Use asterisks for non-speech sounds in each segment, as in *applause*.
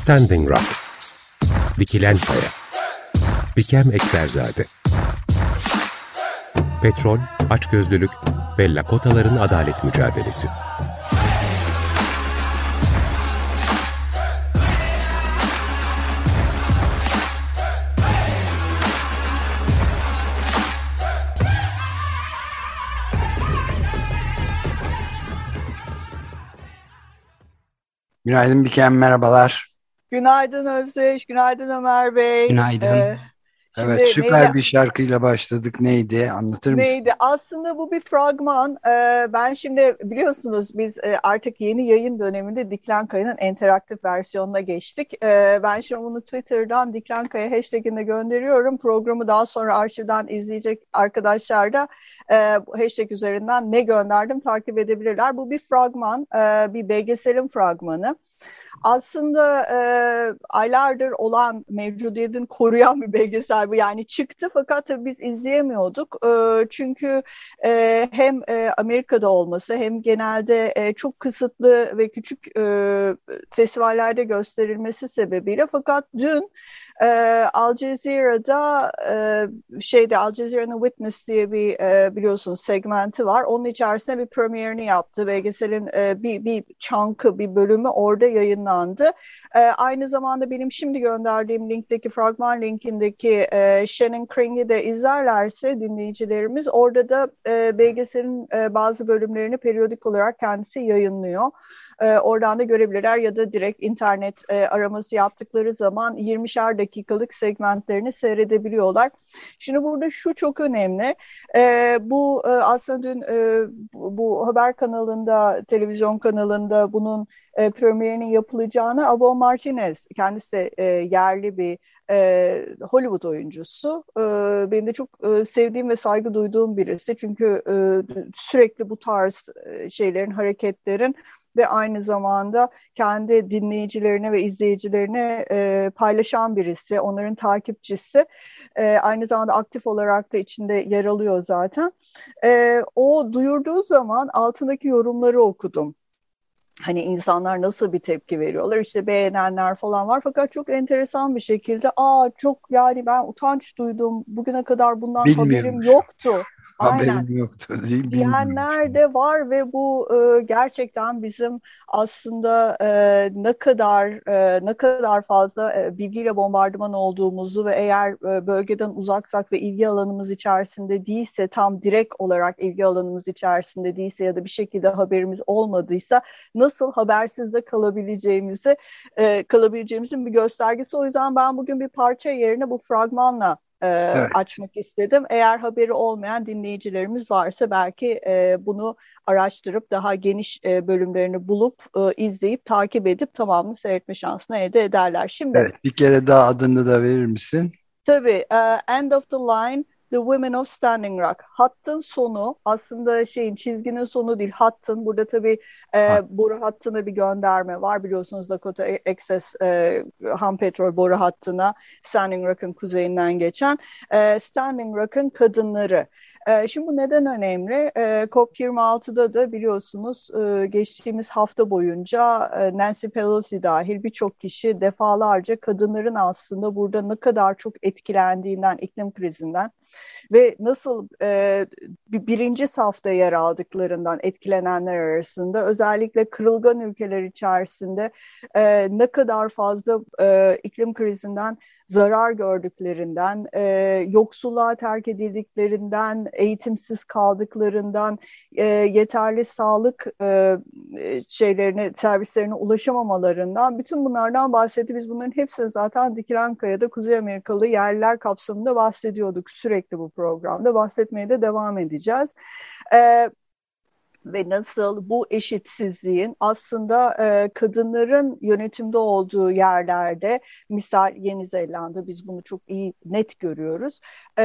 Standing Rock Dikilen Kaya Bikem Ekberzade Petrol, açgözlülük ve Lakotaların adalet mücadelesi. Günaydın Biken, merhabalar. Günaydın Özdeş, günaydın Ömer Bey. Günaydın. Ee, evet, süper neydi? bir şarkıyla başladık. Neydi? Anlatır mısın? Neydi? Aslında bu bir fragman. Ee, ben şimdi biliyorsunuz biz e, artık yeni yayın döneminde Diklen Kaya'nın interaktif versiyonuna geçtik. Ee, ben şimdi bunu Twitter'dan Diklen Kaya hashtag'ine gönderiyorum. Programı daha sonra arşivden izleyecek arkadaşlar da e, hashtag üzerinden ne gönderdim takip edebilirler. Bu bir fragman, e, bir belgeselin fragmanı aslında e, aylardır olan mevcudiyetini koruyan bir belgesel bu. Yani çıktı fakat tabii biz izleyemiyorduk. E, çünkü e, hem e, Amerika'da olması hem genelde e, çok kısıtlı ve küçük e, festivallerde gösterilmesi sebebiyle fakat dün e, Al Jazeera'da e, şeyde Al Jazeera'nın Witness diye bir e, biliyorsunuz segmenti var. Onun içerisinde bir premierini yaptı. Belgeselin e, bir, bir çankı, bir bölümü orada yayınlandı. E, aynı zamanda benim şimdi gönderdiğim linkteki fragman linkindeki e, Shannon Kring'i de izlerlerse dinleyicilerimiz orada da e, belgeselin e, bazı bölümlerini periyodik olarak kendisi yayınlıyor. E, oradan da görebilirler ya da direkt internet e, araması yaptıkları zaman 20'şer dakikalık segmentlerini seyredebiliyorlar. Şimdi burada şu çok önemli. E, bu e, aslında dün e, bu, haber kanalında, televizyon kanalında bunun e, premierinin yapılacağını Abo Martinez, kendisi de e, yerli bir e, Hollywood oyuncusu. E, benim de çok e, sevdiğim ve saygı duyduğum birisi. Çünkü sürekli bu tarz şeylerin, hareketlerin ve aynı zamanda kendi dinleyicilerine ve izleyicilerine e, paylaşan birisi, onların takipçisi. E, aynı zamanda aktif olarak da içinde yer alıyor zaten. E, o duyurduğu zaman altındaki yorumları okudum hani insanlar nasıl bir tepki veriyorlar işte beğenenler falan var fakat çok enteresan bir şekilde aa çok yani ben utanç duydum bugüne kadar bundan haberim yoktu. Haberim Aynen. yoktu değil Diyenler de var ve bu e, gerçekten bizim aslında e, ne kadar e, ne kadar fazla e, bilgiyle bombardıman olduğumuzu ve eğer e, bölgeden uzaksak ve ilgi alanımız içerisinde değilse tam direkt olarak ilgi alanımız içerisinde değilse ya da bir şekilde haberimiz olmadıysa nasıl habersizde kalabileceğimizi e, kalabileceğimizin bir göstergesi. O yüzden ben bugün bir parça yerine bu fragmanla e, evet. açmak istedim. Eğer haberi olmayan dinleyicilerimiz varsa belki e, bunu araştırıp daha geniş e, bölümlerini bulup e, izleyip takip edip tamamını seyretme şansını elde ederler. Şimdi Evet, bir kere daha adını da verir misin? Tabii. Uh, End of the Line The Women of Standing Rock. Hattın sonu aslında şeyin çizginin sonu değil hattın. Burada tabii e, boru hattına bir gönderme var. Biliyorsunuz Dakota Access e, ham petrol boru hattına Standing Rock'ın kuzeyinden geçen. E, Standing Rock'ın kadınları. E, şimdi bu neden önemli? E, COP26'da da biliyorsunuz e, geçtiğimiz hafta boyunca e, Nancy Pelosi dahil birçok kişi defalarca kadınların aslında burada ne kadar çok etkilendiğinden, iklim krizinden ve nasıl e, birinci safta yer aldıklarından etkilenenler arasında özellikle kırılgan ülkeler içerisinde ne kadar fazla iklim krizinden zarar gördüklerinden, e, yoksulluğa terk edildiklerinden, eğitimsiz kaldıklarından, e, yeterli sağlık e, şeylerine, servislerine ulaşamamalarından, bütün bunlardan bahsetti. Biz bunların hepsini zaten Dikilen Kaya'da Kuzey Amerikalı yerliler kapsamında bahsediyorduk sürekli bu programda. Bahsetmeye de devam edeceğiz. E, ve nasıl bu eşitsizliğin aslında e, kadınların yönetimde olduğu yerlerde misal Yeni Zelanda biz bunu çok iyi net görüyoruz. E,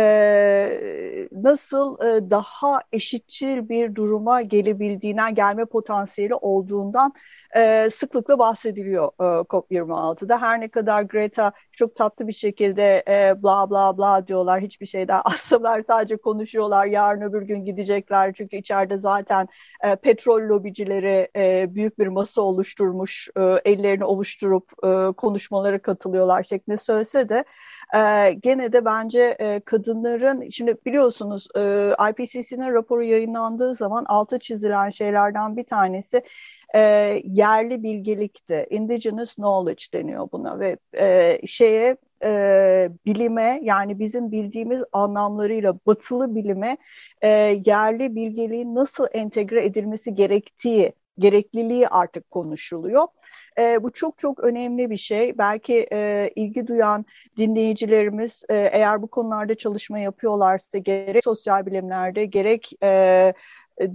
nasıl e, daha eşitçil bir duruma gelebildiğinden gelme potansiyeli olduğundan e, sıklıkla bahsediliyor e, COP26'da her ne kadar Greta çok tatlı bir şekilde e, bla bla bla diyorlar hiçbir şeyden *laughs* aslında sadece konuşuyorlar yarın öbür gün gidecekler çünkü içeride zaten e, petrol lobicileri e, büyük bir masa oluşturmuş, e, ellerini ovuşturup e, konuşmalara katılıyorlar şeklinde söylese de e, gene de bence e, kadınların, şimdi biliyorsunuz e, IPCC'nin raporu yayınlandığı zaman altı çizilen şeylerden bir tanesi e, yerli bilgelikti. Indigenous knowledge deniyor buna ve e, şeye e, bilime yani bizim bildiğimiz anlamlarıyla batılı bilime e, yerli bilgeliğin nasıl entegre edilmesi gerektiği gerekliliği artık konuşuluyor. E, bu çok çok önemli bir şey. Belki e, ilgi duyan dinleyicilerimiz e, eğer bu konularda çalışma yapıyorlarsa gerek sosyal bilimlerde gerek e,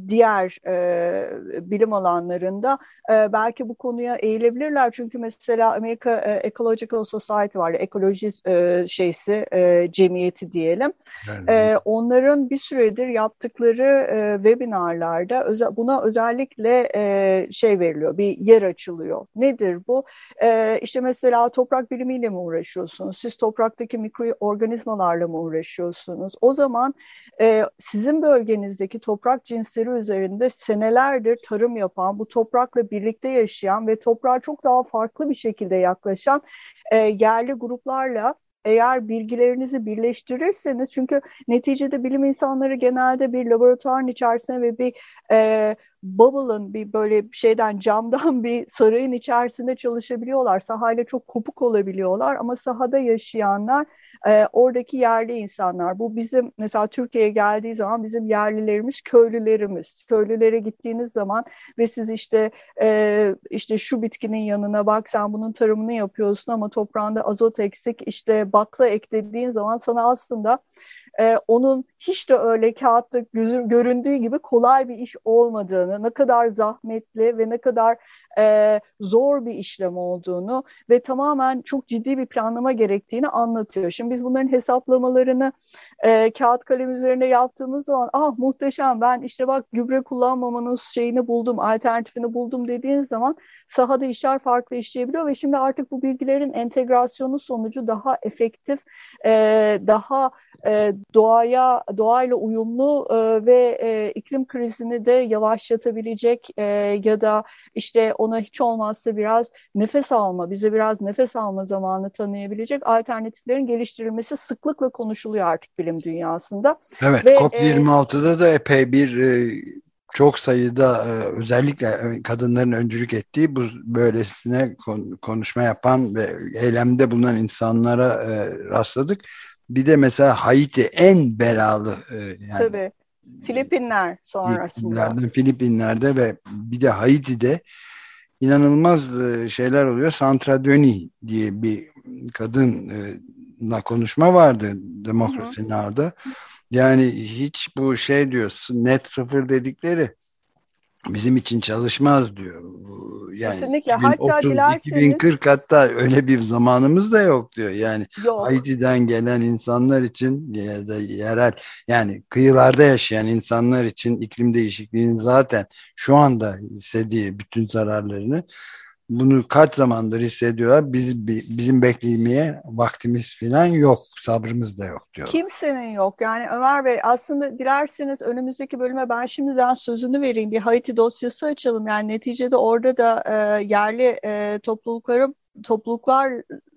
diğer e, bilim alanlarında e, belki bu konuya eğilebilirler. Çünkü mesela Amerika e, Ecological Society var, ekoloji e, şeysi, e, cemiyeti diyelim. Evet. E, onların bir süredir yaptıkları e, webinarlarda özel, buna özellikle e, şey veriliyor, bir yer açılıyor. Nedir bu? E, işte mesela toprak bilimiyle mi uğraşıyorsunuz? Siz topraktaki mikroorganizmalarla mı uğraşıyorsunuz? O zaman e, sizin bölgenizdeki toprak cinsi cinsleri üzerinde senelerdir tarım yapan, bu toprakla birlikte yaşayan ve toprağa çok daha farklı bir şekilde yaklaşan e, yerli gruplarla eğer bilgilerinizi birleştirirseniz çünkü neticede bilim insanları genelde bir laboratuvarın içerisine ve bir e, bubble'ın bir böyle şeyden camdan bir sarayın içerisinde çalışabiliyorlar. Sahayla çok kopuk olabiliyorlar ama sahada yaşayanlar e, oradaki yerli insanlar. Bu bizim mesela Türkiye'ye geldiği zaman bizim yerlilerimiz köylülerimiz. Köylülere gittiğiniz zaman ve siz işte e, işte şu bitkinin yanına bak sen bunun tarımını yapıyorsun ama toprağında azot eksik işte bakla eklediğin zaman sana aslında e, onun hiç de öyle kağıtta göründüğü gibi kolay bir iş olmadığını, ne kadar zahmetli ve ne kadar e, zor bir işlem olduğunu ve tamamen çok ciddi bir planlama gerektiğini anlatıyor. Şimdi biz bunların hesaplamalarını e, kağıt kalem üzerine yaptığımız zaman ah muhteşem ben işte bak gübre kullanmamanın şeyini buldum, alternatifini buldum dediğin zaman sahada işler farklı işleyebiliyor ve şimdi artık bu bilgilerin entegrasyonu sonucu daha efektif, e, daha e, doğaya doğayla uyumlu e, ve e, iklim krizini de yavaşlatabilecek e, ya da işte ona hiç olmazsa biraz nefes alma, bize biraz nefes alma zamanı tanıyabilecek alternatiflerin geliştirilmesi sıklıkla konuşuluyor artık bilim dünyasında. Evet, ve, COP26'da e, da epey bir e, çok sayıda özellikle kadınların öncülük ettiği bu böylesine konuşma yapan ve eylemde bulunan insanlara rastladık. Bir de mesela Haiti en belalı yani Tabii. Filipinler sonrasında. Filipinler'de, Filipinler'de ve bir de Haiti'de inanılmaz şeyler oluyor. Sandra Döni diye bir kadınla konuşma vardı Demokrasi Now'da. Yani hiç bu şey diyor net sıfır dedikleri bizim için çalışmaz diyor. Yani Kesinlikle. 2030, hatta dilerseniz 2040 hatta öyle bir zamanımız da yok diyor. Yani yok. Haiti'den gelen insanlar için ya da yerel yani kıyılarda yaşayan insanlar için iklim değişikliğinin zaten şu anda hissediği bütün zararlarını bunu kaç zamandır hissediyorlar. Biz bizim beklemeye vaktimiz falan yok, sabrımız da yok diyor. Kimsenin yok. Yani Ömer Bey aslında dilerseniz önümüzdeki bölüme ben şimdiden sözünü vereyim. Bir Haiti dosyası açalım. Yani neticede orada da e, yerli e, toplulukları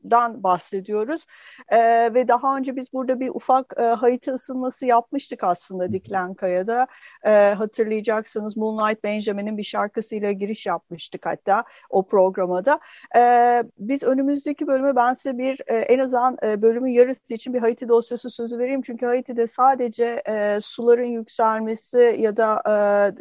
topluluklardan bahsediyoruz. E, ve daha önce biz burada bir ufak e, Haiti ısınması yapmıştık aslında Diklenkaya'da. E, hatırlayacaksınız Moonlight Benjamin'in bir şarkısıyla giriş yapmıştık hatta o programada. E, biz önümüzdeki bölüme ben size bir e, en azından e, bölümün yarısı için bir Haiti dosyası sözü vereyim. Çünkü Haiti'de sadece e, suların yükselmesi ya da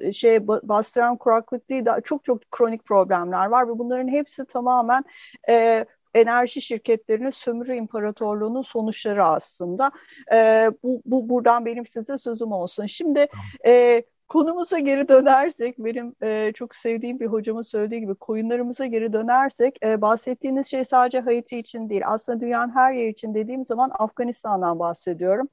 e, şey bastıran kuraklık değil daha çok çok kronik problemler var ve bunların hepsi tamamen e, enerji şirketlerinin sömürü imparatorluğunun sonuçları aslında. E, bu, bu buradan benim size sözüm olsun. Şimdi e, Konumuza geri dönersek, benim e, çok sevdiğim bir hocamın söylediği gibi koyunlarımıza geri dönersek, e, bahsettiğiniz şey sadece Haiti için değil, aslında dünyanın her yer için dediğim zaman Afganistan'dan bahsediyorum.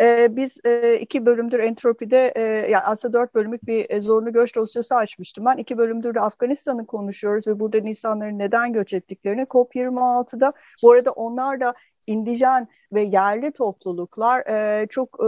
E, biz e, iki bölümdür Entropi'de, e, yani aslında dört bölümlük bir e, zorunlu göç dosyası açmıştım ben. İki bölümdür de Afganistan'ı konuşuyoruz ve burada insanların neden göç ettiklerini COP26'da, bu arada onlar da indijen ve yerli topluluklar e, çok e,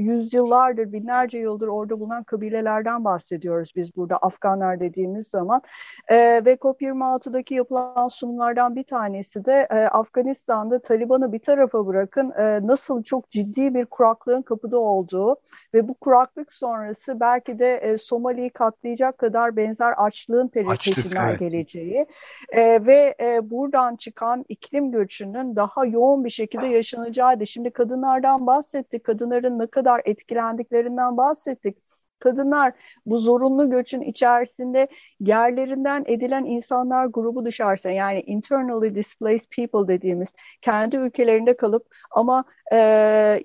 yüzyıllardır, binlerce yıldır orada bulunan kabilelerden bahsediyoruz biz burada Afganlar dediğimiz zaman. E, ve COP26'daki yapılan sunumlardan bir tanesi de e, Afganistan'da Taliban'ı bir tarafa bırakın e, nasıl çok ciddi bir kuraklığın kapıda olduğu ve bu kuraklık sonrası belki de e, Somali'yi katlayacak kadar benzer açlığın peşinden evet. geleceği e, ve e, buradan çıkan iklim göçünün daha yoğun bir şekilde yaşanacağı da şimdi kadınlardan bahsettik, kadınların ne kadar etkilendiklerinden bahsettik. Kadınlar bu zorunlu göçün içerisinde yerlerinden edilen insanlar grubu dışarısa yani internally displaced people dediğimiz kendi ülkelerinde kalıp ama e,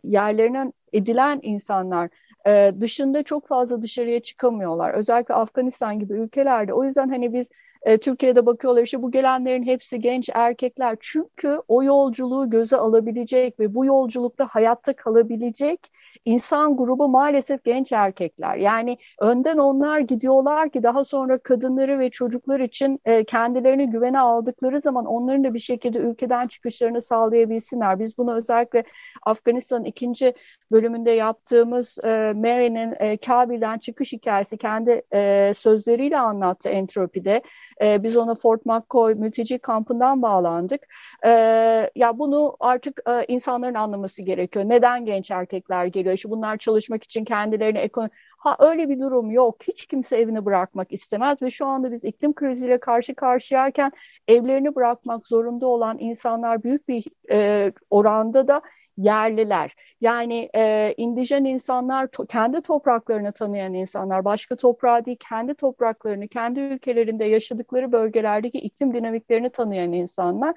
yerlerinden edilen insanlar e, dışında çok fazla dışarıya çıkamıyorlar. Özellikle Afganistan gibi ülkelerde. O yüzden hani biz e, Türkiye'de bakıyorlar işte bu gelenlerin hepsi genç erkekler. Çünkü o yolculuğu göze alabilecek ve bu yolculukta hayatta kalabilecek insan grubu maalesef genç erkekler. Yani önden onlar gidiyorlar ki daha sonra kadınları ve çocuklar için e, kendilerini güvene aldıkları zaman onların da bir şekilde ülkeden çıkışlarını sağlayabilsinler. Biz bunu özellikle Afganistan'ın ikinci bölümünde yaptığımız e, Mary'nin e, Kabil'den çıkış hikayesi kendi e, sözleriyle anlattı Entropi'de. E, biz ona Fort McCoy mülteci kampından bağlandık. E, ya bunu artık e, insanların anlaması gerekiyor. Neden genç erkekler geliyor? İşte bunlar çalışmak için kendilerini ekonomi Ha öyle bir durum yok. Hiç kimse evini bırakmak istemez ve şu anda biz iklim kriziyle karşı karşıyayken evlerini bırakmak zorunda olan insanlar büyük bir e, oranda da yerliler. Yani e, indijen insanlar, to, kendi topraklarını tanıyan insanlar, başka toprağı değil, kendi topraklarını, kendi ülkelerinde yaşadıkları bölgelerdeki iklim dinamiklerini tanıyan insanlar.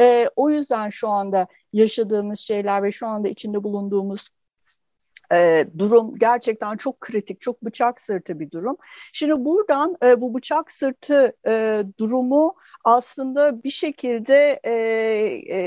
E, o yüzden şu anda yaşadığımız şeyler ve şu anda içinde bulunduğumuz e, durum gerçekten çok kritik, çok bıçak sırtı bir durum. Şimdi buradan e, bu bıçak sırtı e, durumu aslında bir şekilde e, e,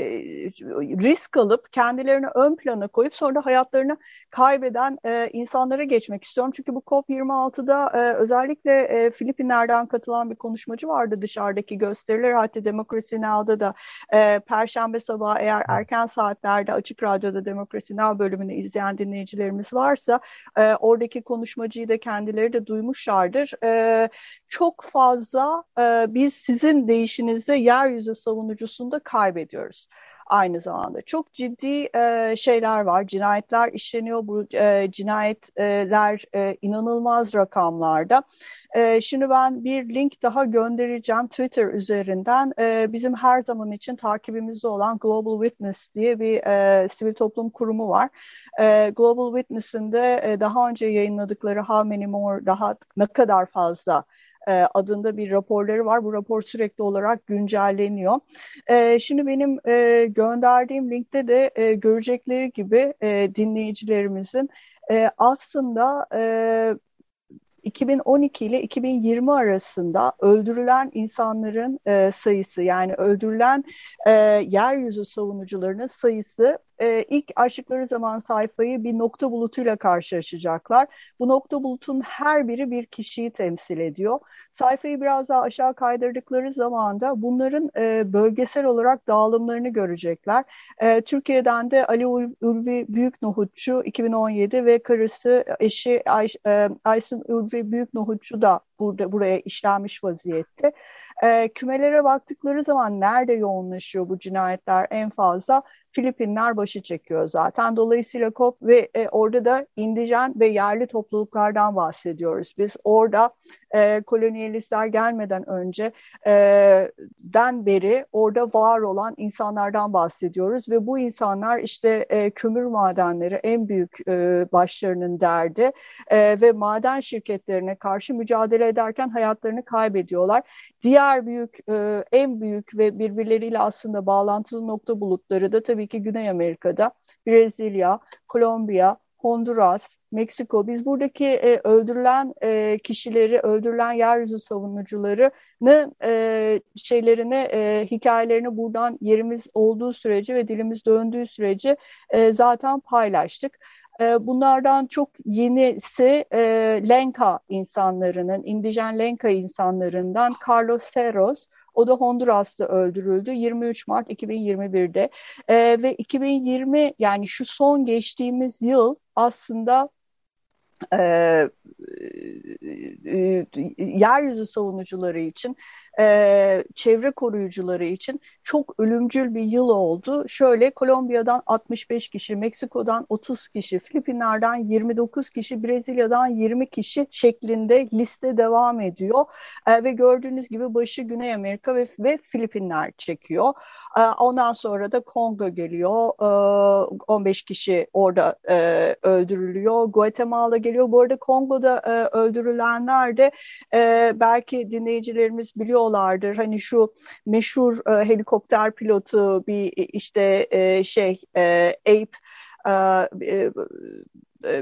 risk alıp kendilerini ön plana koyup sonra hayatlarını kaybeden e, insanlara geçmek istiyorum. Çünkü bu COP26'da e, özellikle e, Filipinler'den katılan bir konuşmacı vardı dışarıdaki gösteriler. Hatta Demokrasi Now'da da e, Perşembe sabahı eğer erken saatlerde Açık Radyo'da Demokrasi Now bölümünü izleyen dinleyicilerim dinleyicilerimiz varsa e, oradaki konuşmacıyı da kendileri de duymuşlardır. E, çok fazla e, biz sizin deyişinizde yeryüzü savunucusunda kaybediyoruz aynı zamanda. Çok ciddi e, şeyler var, cinayetler işleniyor. Bu e, cinayetler e, inanılmaz rakamlarda. E, şimdi ben bir link daha göndereceğim Twitter üzerinden. E, bizim her zaman için takibimizde olan Global Witness diye bir e, sivil toplum kurumu var. E, Global Witness'in de e, daha önce yayınladıkları How Many More, daha ne kadar fazla e, adında bir raporları var. Bu rapor sürekli olarak güncelleniyor. E, şimdi benim e, gönderdiğim linkte de görecekleri gibi dinleyicilerimizin aslında e, 2012 ile 2020 arasında öldürülen insanların sayısı yani öldürülen e, yeryüzü savunucularının sayısı e, ilk açtıkları zaman sayfayı bir nokta bulutuyla karşılaşacaklar. Bu nokta bulutun her biri bir kişiyi temsil ediyor. Sayfayı biraz daha aşağı kaydırdıkları zaman da bunların e, bölgesel olarak dağılımlarını görecekler. E, Türkiye'den de Ali Ulvi Büyük Nohutçu 2017 ve karısı eşi Ay, e, Aysun Ulvi Büyük Nohutçu da burada buraya işlenmiş vaziyette. E, kümelere baktıkları zaman nerede yoğunlaşıyor bu cinayetler en fazla? Filipinler başı çekiyor zaten. Dolayısıyla COP ve e, orada da indijen ve yerli topluluklardan bahsediyoruz. Biz orada e, kolonyalistler gelmeden önce e, den beri orada var olan insanlardan bahsediyoruz ve bu insanlar işte e, kömür madenleri en büyük e, başlarının derdi e, ve maden şirketlerine karşı mücadele ederken hayatlarını kaybediyorlar. Diğer büyük, e, en büyük ve birbirleriyle aslında bağlantılı nokta bulutları da tabii ki Güney Amerika'da, Brezilya, Kolombiya, Honduras, Meksiko. Biz buradaki e, öldürülen e, kişileri, öldürülen yeryüzü savunucularının e, şeylerini, e, hikayelerini buradan yerimiz olduğu sürece ve dilimiz döndüğü sürece e, zaten paylaştık. E, bunlardan çok yenisi e, Lenka insanlarının, indijen Lenka insanlarından Carlos Serros, O da Honduras'ta öldürüldü 23 Mart 2021'de e, ve 2020 yani şu son geçtiğimiz yıl aslında e, e, yeryüzü savunucuları için, e, çevre koruyucuları için çok ölümcül bir yıl oldu. Şöyle Kolombiya'dan 65 kişi, Meksiko'dan 30 kişi, Filipinler'den 29 kişi, Brezilya'dan 20 kişi şeklinde liste devam ediyor. E, ve gördüğünüz gibi başı Güney Amerika ve, ve Filipinler çekiyor. E, ondan sonra da Kongo geliyor. E, 15 kişi orada e, öldürülüyor. Guatemala geliyor. Bu arada Kongo'da e, öldürülenler de e, belki dinleyicilerimiz biliyorlardır. Hani şu meşhur helikopter pilotu bir işte şey Ape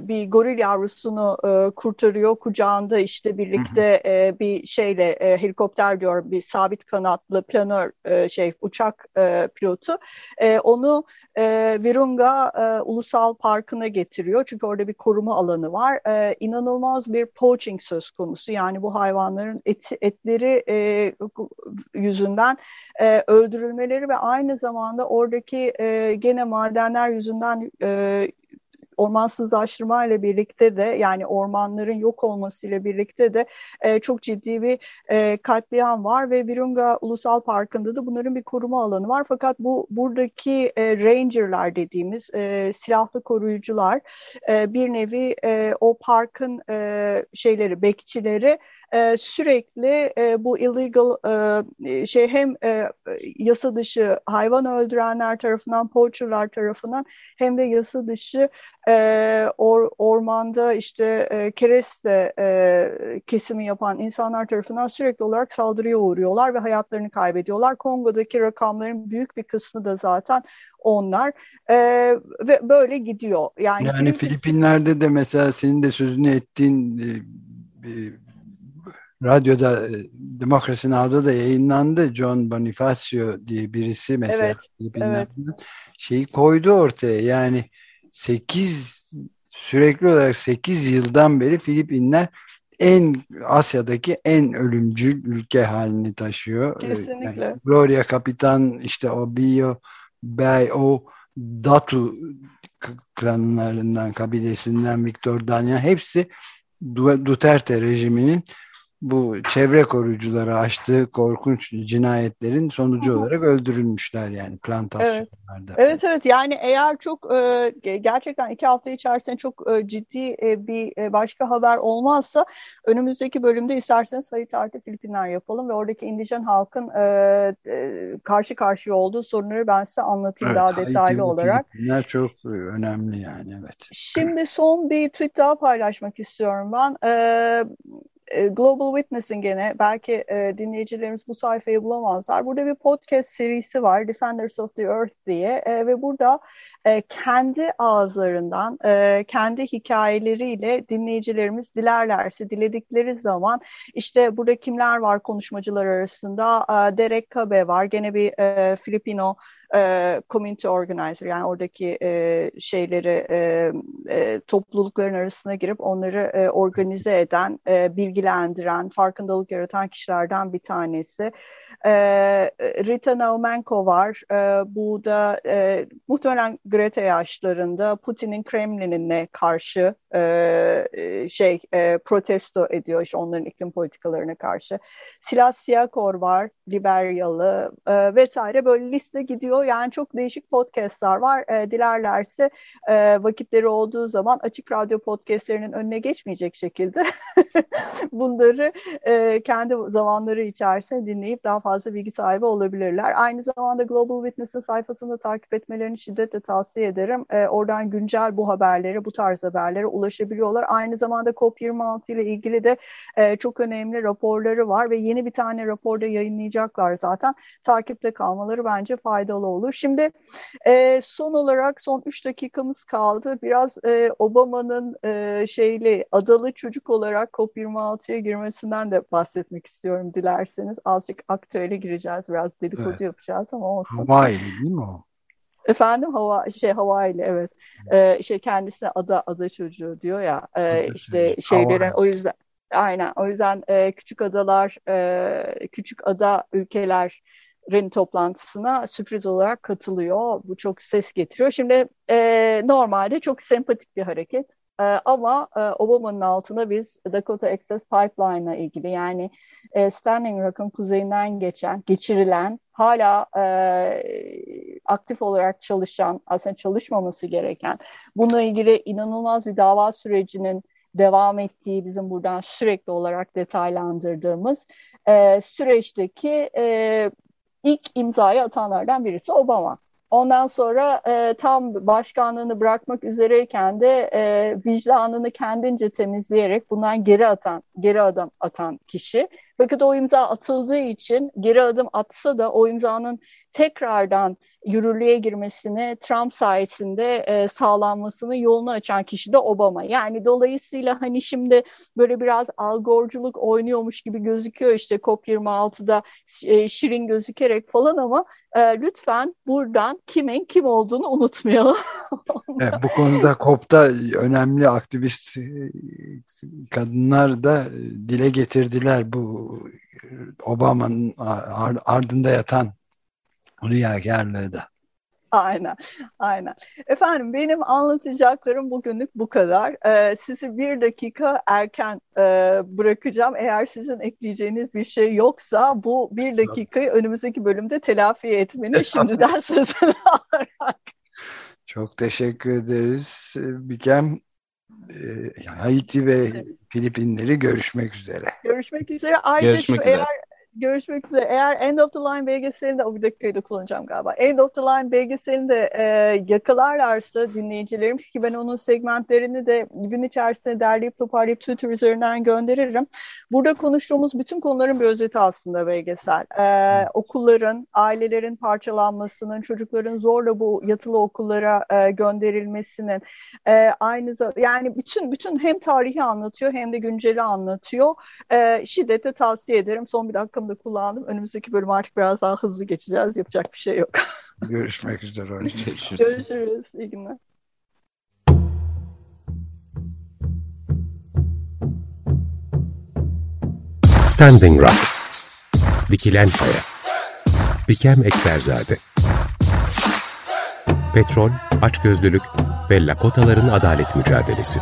bir goril yavrusunu e, kurtarıyor. Kucağında işte birlikte e, bir şeyle e, helikopter diyor bir sabit kanatlı planör e, şey uçak e, pilotu. E, onu e, Virunga e, Ulusal Parkı'na getiriyor. Çünkü orada bir koruma alanı var. E, inanılmaz bir poaching söz konusu. Yani bu hayvanların eti, etleri e, yüzünden e, öldürülmeleri ve aynı zamanda oradaki e, gene madenler yüzünden e, ormansızlaştırma ile birlikte de yani ormanların yok olması ile birlikte de e, çok ciddi bir e, katliam var ve Virunga Ulusal Parkı'nda da bunların bir koruma alanı var. Fakat bu buradaki e, rangerlar dediğimiz e, silahlı koruyucular e, bir nevi e, o parkın e, şeyleri bekçileri e, sürekli e, bu illegal e, şey hem e, yasa dışı hayvan öldürenler tarafından, poacherlar tarafından hem de yasa dışı e, or, ormanda işte e, kereste e, kesimi yapan insanlar tarafından sürekli olarak saldırıya uğruyorlar ve hayatlarını kaybediyorlar. Kongo'daki rakamların büyük bir kısmı da zaten onlar e, ve böyle gidiyor. Yani, yani Filipinler'de de mesela senin de sözünü ettiğin e, radyoda e, Demokrasi Now'da da yayınlandı. John Bonifacio diye birisi mesela evet, Filipinler'den evet. şeyi koydu ortaya. Yani 8 sürekli olarak 8 yıldan beri Filipinler en Asya'daki en ölümcül ülke halini taşıyor. E, Kesinlikle. Yani Gloria Kapitan işte o Bio Bay o Datu klanlarından kabilesinden Victor Danya hepsi Duterte rejiminin bu çevre korucuları açtığı korkunç cinayetlerin sonucu olarak öldürülmüşler yani plantasyonlarda. Evet evet, evet. yani eğer çok e, gerçekten iki hafta içerisinde çok e, ciddi e, bir e, başka haber olmazsa önümüzdeki bölümde isterseniz Haiti artı Filipinler yapalım ve oradaki indijen halkın e, e, karşı karşıya olduğu sorunları ben size anlatayım evet, daha Haiti detaylı olarak. Filipinler çok önemli yani evet. Şimdi son bir tweet daha paylaşmak istiyorum ben. E, Global Witness'in gene belki e, dinleyicilerimiz bu sayfayı bulamazlar. Burada bir podcast serisi var Defenders of the Earth diye e, ve burada e, kendi ağızlarından, e, kendi hikayeleriyle dinleyicilerimiz dilerlerse, diledikleri zaman işte burada kimler var konuşmacılar arasında? Derek Kabe var, gene bir e, Filipino e, community organizer yani oradaki şeyleri toplulukların arasına girip onları organize eden, bilgilendiren, farkındalık yaratan kişilerden bir tanesi. E, Rita Naumenko var. E, bu da e, muhtemelen Greta yaşlarında Putin'in Kremlin'ine karşı e, şey e, protesto ediyor işte onların iklim politikalarına karşı. Silas Siakor var, Liberyalı e, vesaire böyle liste gidiyor. Yani çok değişik podcastlar var. E, dilerlerse e, vakitleri olduğu zaman açık radyo podcastlerinin önüne geçmeyecek şekilde *laughs* bunları e, kendi zamanları içerisinde dinleyip daha fazla bilgi sahibi olabilirler. Aynı zamanda Global Witness'ın sayfasını takip etmelerini şiddetle tavsiye ederim. E, oradan güncel bu haberleri, bu tarz haberleri ulaşabiliyorlar. Aynı zamanda COP26 ile ilgili de e, çok önemli raporları var ve yeni bir tane raporda yayınlayacaklar zaten. Takipte kalmaları bence faydalı olur. Şimdi e, son olarak son 3 dakikamız kaldı. Biraz e, Obama'nın e, şeyli adalı çocuk olarak COP26'ya girmesinden de bahsetmek istiyorum dilerseniz. Azıcık aktüele gireceğiz. Biraz dedikodu evet. yapacağız ama olsun. Hawaii değil mi o? Efendim hava şey hava ile evet. Ee, şey kendisi ada ada çocuğu diyor ya. E, işte şeylerin o yüzden Aynen. O yüzden e, küçük adalar, e, küçük ada ülkelerin toplantısına sürpriz olarak katılıyor. Bu çok ses getiriyor. Şimdi e, normalde çok sempatik bir hareket. E, ama e, Obama'nın altında biz Dakota Access Pipeline ile ilgili yani e, Standing Rock'ın kuzeyinden geçen, geçirilen, hala e, aktif olarak çalışan, aslında çalışmaması gereken, bununla ilgili inanılmaz bir dava sürecinin devam ettiği bizim buradan sürekli olarak detaylandırdığımız e, süreçteki e, ilk imzayı atanlardan birisi Obama. Ondan sonra e, tam başkanlığını bırakmak üzereyken de e, vicdanını kendince temizleyerek bundan geri atan, geri adım atan kişi. Fakat o imza atıldığı için geri adım atsa da o imzanın tekrardan yürürlüğe girmesini Trump sayesinde e, sağlanmasını yolunu açan kişi de Obama. Yani dolayısıyla hani şimdi böyle biraz algorculuk oynuyormuş gibi gözüküyor işte COP26'da e, şirin gözükerek falan ama e, lütfen buradan kimin kim olduğunu unutmayalım. evet, bu konuda COP'ta önemli aktivist e, kadınlar da dile getirdiler bu Obama'nın ardında yatan riyakarlığı da. Aynen, aynen. Efendim benim anlatacaklarım bugünlük bu kadar. Ee, sizi bir dakika erken e, bırakacağım. Eğer sizin ekleyeceğiniz bir şey yoksa bu bir dakikayı önümüzdeki bölümde telafi etmeni şimdiden sözünü alarak. Çok teşekkür ederiz. Bikem e, Haiti ve evet. Filipinleri görüşmek üzere. Görüşmek üzere. Ayrıca görüşmek şu, üzere. eğer görüşmek üzere. Eğer End of the Line belgeselinde, o bir dakikayı da kullanacağım galiba. End of the Line belgeselinde e, yakalarlarsa dinleyicilerimiz ki ben onun segmentlerini de gün içerisinde derleyip toparlayıp Twitter üzerinden gönderirim. Burada konuştuğumuz bütün konuların bir özeti aslında belgesel. E, okulların, ailelerin parçalanmasının, çocukların zorla bu yatılı okullara e, gönderilmesinin e, aynı zamanda yani bütün bütün hem tarihi anlatıyor hem de günceli anlatıyor. E, şiddetle tavsiye ederim. Son bir dakika hakkımda kullandım. Önümüzdeki bölüm artık biraz daha hızlı geçeceğiz. Yapacak bir şey yok. *laughs* Görüşmek üzere. Görüşürüz. Görüşürüz. İyi günler. Standing Rock Dikilen Kaya Bikem Ekberzade Petrol, açgözlülük ve Lakotaların adalet mücadelesi.